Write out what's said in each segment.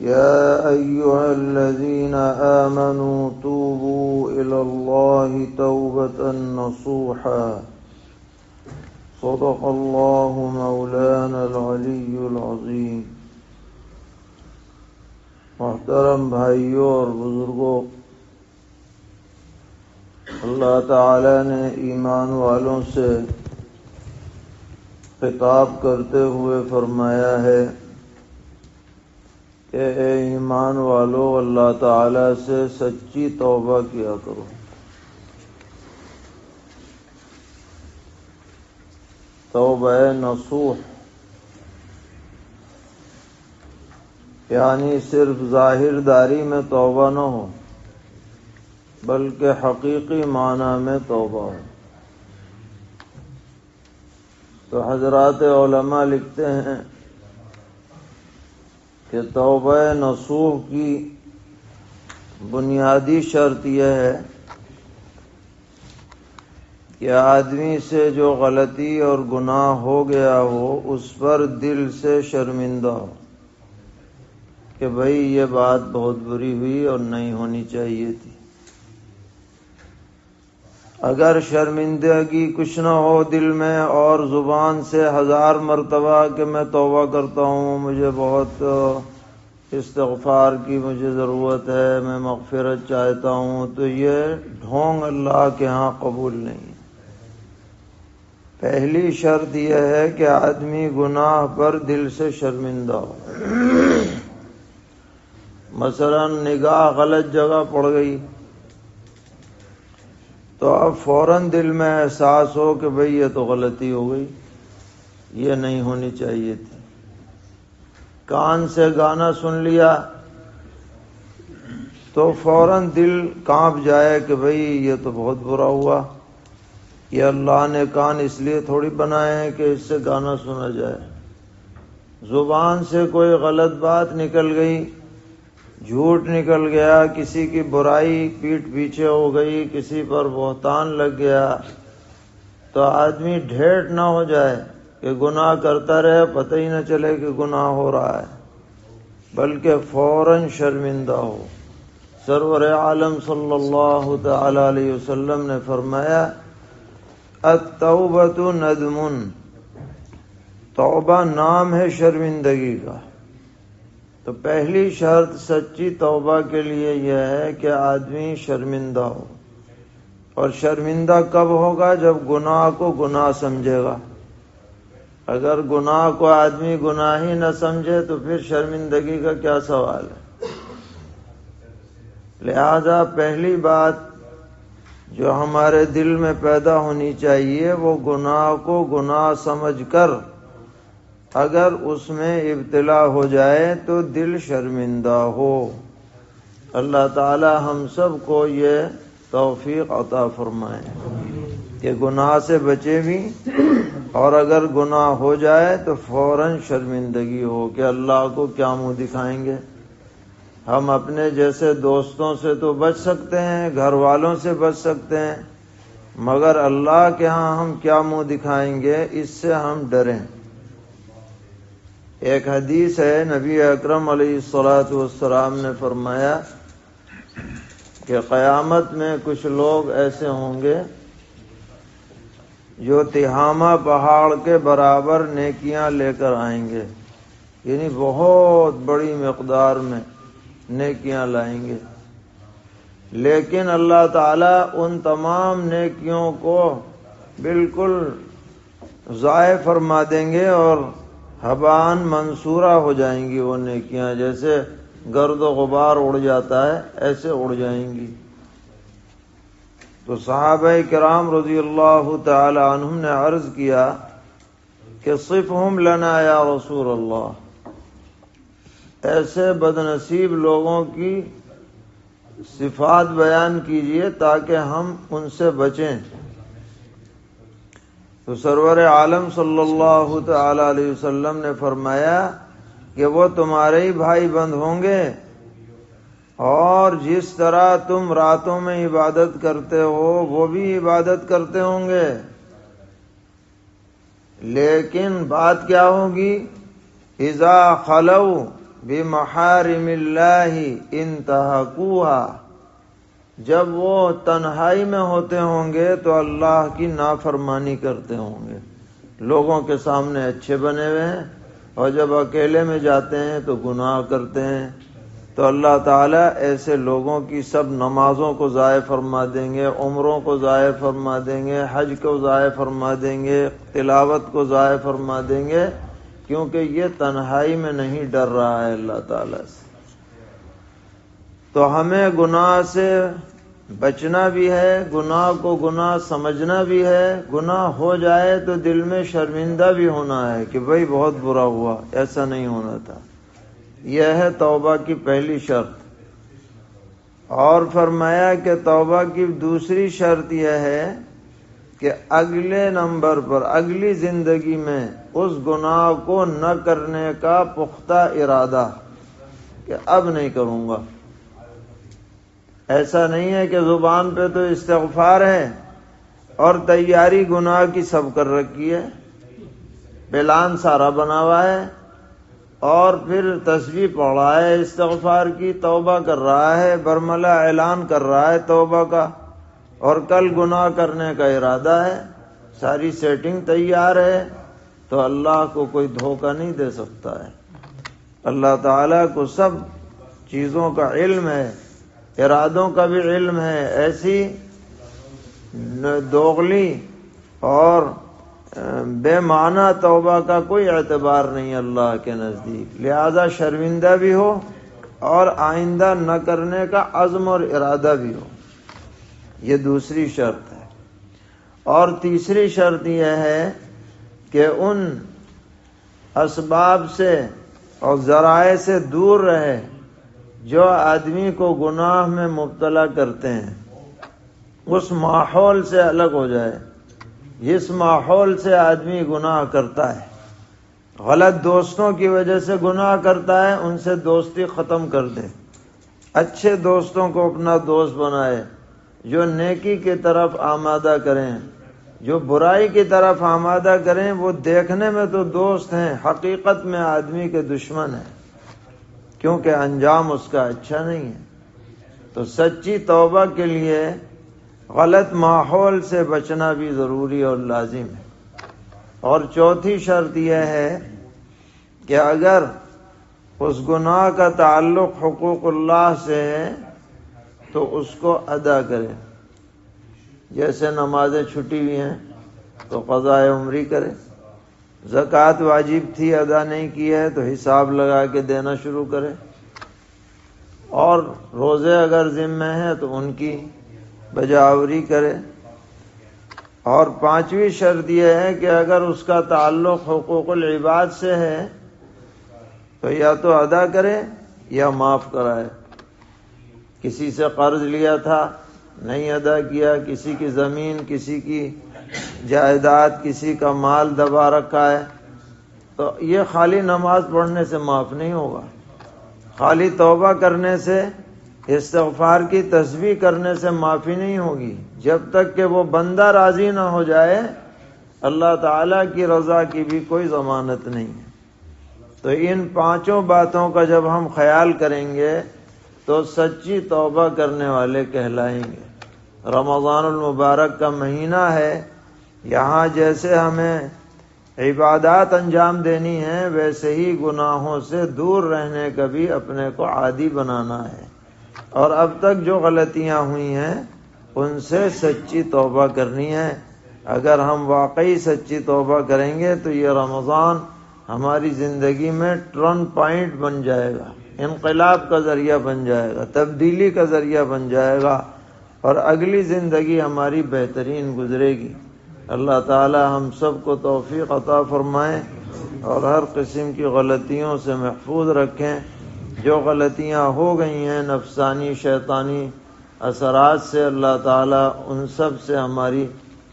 يا أيها الذين آمنوا توبوا إلى الله توبة نصوحا. صدق الله مولانا العلي العظيم. محترم بھائیوں اور بزرگوں اللہ تعالی نے ایمان والوں سے خطاب کرتے ہوئے فرمایا ہے کہ اے ایمان والو، اللہ تعالی سے سچی توبہ کیا کرو۔ توبہ نصوح۔ یعنی صرف ظاہر داری میں توبہ نہ ہو، بلکہ حقیقی معنی میں توبہ ہو۔ تو حضرات علماء لکھتے ہیں کہ توبہ نصوح کی بنیادی شرط یہ ہے کہ آدمی سے جو غلطی اور گناہ ہو گیا ہو، اس پر دل سے شرمندہ ہو کہ بھائی یہ بات بہت بری ہوئی اور نہیں ہونی چاہیے تھی۔ اگر شرمندگی کچھ نہ ہو دل میں اور زبان سے ہزار مرتبہ کہ میں توبہ کرتا ہوں، مجھے بہت استغفار کی مجھے ضرورت ہے، میں مغفرت چاہتا ہوں، تو یہ ڈھونگ اللہ کے ہاں قبول نہیں پہلی شرط یہ ہے کہ آدمی گناہ پر دل سے شرمندہ ہو۔ مثلا نگاہ غلط جگہ پڑ گئی۔ تو اب فوراً دل میں احساس ہو کہ بھئی یہ تو غلطی ہو گئی، یہ نہیں ہونی چاہیے تھی۔ کان سے گانا سن لیا تو فوراً دل کانپ جائے کہ بھئی یہ تو بہت برا ہوا۔ یہ اللہ نے کان اس لیے تھوڑی بنائے ہیں کہ اس سے گانا سنا جائے۔ زبان سے کوئی غلط بات نکل گئی۔ جھوٹ نکل گیا، کسی کی برائی پیٹ پیچھے ہو گئی، کسی پر بہتان لگ گیا، تو آدمی ڈھیٹ نہ ہو جائے کہ گناہ کرتا رہے، پتہ ہی نہ چلے کہ گناہ ہو رہا ہے۔ بلکہ فوراً شرمندہ ہو۔ سرور عالم صلی اللہ تعالی علیہ وسلم نے فرمایا، التوبۃ ندمن توبہ نام ہے شرمندگی کا۔ تو پہلی شرط سچی توبہ کے لیے یہ ہے کہ آدمی شرمندہ ہو۔ اور شرمندہ کب ہوگا؟ جب گناہ کو گناہ سمجھے گا۔ اگر گناہ کو آدمی گناہ ہی نہ سمجھے تو پھر شرمندگی کا کیا سوال ہے؟ لہذا پہلی بات جو ہمارے دل میں پیدا ہونی چاہیے وہ گناہ کو گناہ سمجھ کر اگر اس میں ابتلا ہو جائے تو دل شرمندہ ہو۔ اللہ تعالی ہم سب کو یہ توفیق عطا فرمائے کہ گناہ سے بچے بھی اور اگر گناہ ہو جائے تو فوراً شرمندگی ہو کہ اللہ کو کیا منہ دکھائیں گے۔ ہم اپنے جیسے دوستوں سے تو بچ سکتے ہیں، گھر والوں سے بچ سکتے ہیں، مگر اللہ کے ہاں ہم کیا منہ دکھائیں گے، اس سے ہم ڈریں۔ ایک حدیث ہے، نبی اکرم علیہ السلاۃ والسلام نے فرمایا کہ قیامت میں کچھ لوگ ایسے ہوں گے جو تہامہ پہاڑ کے برابر نیکیاں لے کر آئیں گے۔ یعنی بہت بڑی مقدار میں نیکیاں لائیں گے۔ لیکن اللہ تعالی ان تمام نیکیوں کو بالکل ضائع فرما دیں گے اور حبان منصورہ ہو جائیں گی وہ نیکیاں، جیسے گرد و غبار اڑ جاتا ہے، ایسے اڑ جائیں گی۔ تو صحابہ کرام رضی اللہ تعالی عنہم نے عرض کیا کہ صف ہم لنا یا رسول اللہ۔ ایسے بد نصیب لوگوں کی صفات بیان کیجیے تاکہ ہم ان سے بچیں۔ تو سرور عالم صلی اللہ تعالی علیہ وسلم نے فرمایا کہ وہ تمہارے ہی بھائی بند ہوں گے اور جس طرح تم راتوں میں عبادت کرتے ہو، وہ بھی عبادت کرتے ہوں گے۔ لیکن بات کیا ہوگی؟ اذا خلو بھی محارم اللہ انتہا جب وہ تنہائی میں ہوتے ہوں گے تو اللہ کی نافرمانی کرتے ہوں گے۔ لوگوں کے سامنے اچھے بنے ہوئے ہیں اور جب اکیلے میں جاتے ہیں تو گناہ کرتے ہیں۔ تو اللہ تعالیٰ ایسے لوگوں کی سب نمازوں کو ضائع فرما دیں گے، عمروں کو ضائع فرما دیں گے، حج کو ضائع فرما دیں گے، تلاوت کو ضائع فرما دیں گے۔ کیونکہ یہ تنہائی میں نہیں ڈر رہا ہے اللہ تعالیٰ سے۔ تو ہمیں گناہ سے بچنا بھی ہے، گناہ کو گناہ سمجھنا بھی ہے۔ گناہ ہو جائے تو دل میں شرمندہ بھی ہونا ہے کہ بھائی بہت برا ہوا، ایسا نہیں ہونا تھا۔ یہ ہے توبہ کی پہلی شرط۔ اور فرمایا کہ توبہ کی دوسری شرط یہ ہے کہ اگلے نمبر پر، اگلی زندگی میں اس گناہ کو نہ کرنے کا پختہ ارادہ کہ اب نہیں کروں گا۔ ایسا نہیں ہے کہ زبان پہ تو استغفار ہے اور تیاری گناہ کی سب کر رکھی ہے۔ پلان سارا بنا ہوا ہے اور پھر تصویر پڑھ رہا ہے، استغفار کی توبہ کر رہا ہے برملا اعلان کر رہا ہے توبہ کا۔ اور کل گناہ کرنے کا ارادہ ہے، ساری سیٹنگ تیار ہے، تو اللہ کو کوئی دھوکہ نہیں دے سکتا ہے۔ اللہ تعالی کو سب چیزوں کا علم ہے۔ ارادوں کا بھی علم ہے، ایسی دوغلی اور بے معنی توبہ کا کوئی اعتبار نہیں اللہ کے نزدیک۔ لہذا شرمندہ بھی ہو اور آئندہ نہ کرنے کا عزم اور ارادہ بھی ہو۔ یہ دوسری شرط ہے۔ اور تیسری شرط یہ ہے کہ ان اسباب سے اور ذرائع سے دور رہے۔ جو آدمی کو گناہ میں مبتلا کرتے ہیں، اس ماحول سے الگ ہو جائے۔ جس ماحول سے آدمی گناہ کرتا ہے۔ غلط دوستوں کی وجہ سے گناہ کرتا ہے، ان سے دوستی ختم کر دے۔ اچھے دوستوں کو اپنا دوست بنائے۔ جو نیکی کی طرف آمادہ کریں، جو برائی کی طرف آمادہ کریں، وہ دیکھنے میں تو دوست ہیں، حقیقت میں آدمی کے دشمن ہیں۔ کیونکہ انجام اس کا اچھا نہیں ہے۔ تو سچی توبہ کے لیے غلط ماحول سے بچنا بھی ضروری اور لازم ہے۔ اور چوتھی شرط یہ ہے کہ اگر اس گناہ کا تعلق حقوق اللہ سے ہے، تو اس کو ادا کرے۔ جیسے نمازیں چھٹی ہوئی ہیں، تو قضاء عمری کرے۔ زکوٰۃ واجب تھی، ادا نہیں کی ہے تو حساب لگا کے دینا شروع کرے۔ اور روزے اگر ذمے ہیں تو ان کی بجاوری کرے۔ اور پانچویں شرط یہ ہے کہ اگر اس کا تعلق حقوق العباد سے ہے تو یا تو ادا کرے یا معاف کرائے۔ کسی سے قرض لیا تھا، نہیں ادا کیا، کسی کی زمین، کسی کی جائیداد کسی کا مال دبا رکھا ہے، تو یہ خالی نماز پڑھنے سے معاف نہیں ہوگا۔ خالی توبہ کرنے سے، استغفار کی تصویر کرنے سے معافی نہیں ہوگی۔ جب تک کہ وہ بندہ راضی نہ ہو جائے، اللہ تعالی کی رضا کی بھی کوئی ضمانت نہیں ہے۔ تو ان پانچوں باتوں کا جب ہم خیال کریں گے، تو سچی توبہ کرنے والے کہلائیں گے۔ رمضان المبارک کا مہینہ ہے یہاں جیسے ہمیں عبادات انجام دینی ہے ویسے ہی گناہوں سے دور رہنے کا بھی اپنے کو عادی بنانا ہے۔ اور اب تک جو غلطیاں ہوئی ہیں، ان سے سچی توبہ کرنی ہے۔ اگر ہم واقعی سچی توبہ کریں گے، تو یہ رمضان ہماری زندگی میں ٹرن پوائنٹ بن جائے گا۔ انقلاب کا ذریعہ بن جائے گا، تبدیلی کا ذریعہ بن جائے گا۔ اور اگلی زندگی ہماری بہترین گزرے گی۔ اللہ تعالی ہم سب کو توفیق عطا فرمائیں اور ہر قسم کی غلطیوں سے محفوظ رکھیں۔ جو غلطیاں ہو گئی ہیں، نفسانی، شیطانی اثرات سے اللہ تعالیٰ ان سب سے ہماری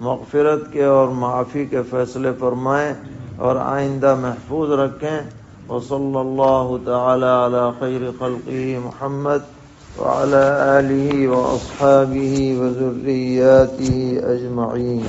مغفرت کے اور معافی کے فیصلے فرمائیں اور آئندہ محفوظ رکھیں۔ وصلی اللہ تعالی علی خیر خلقی محمد وعلى آله وأصحابه وذرياته أجمعين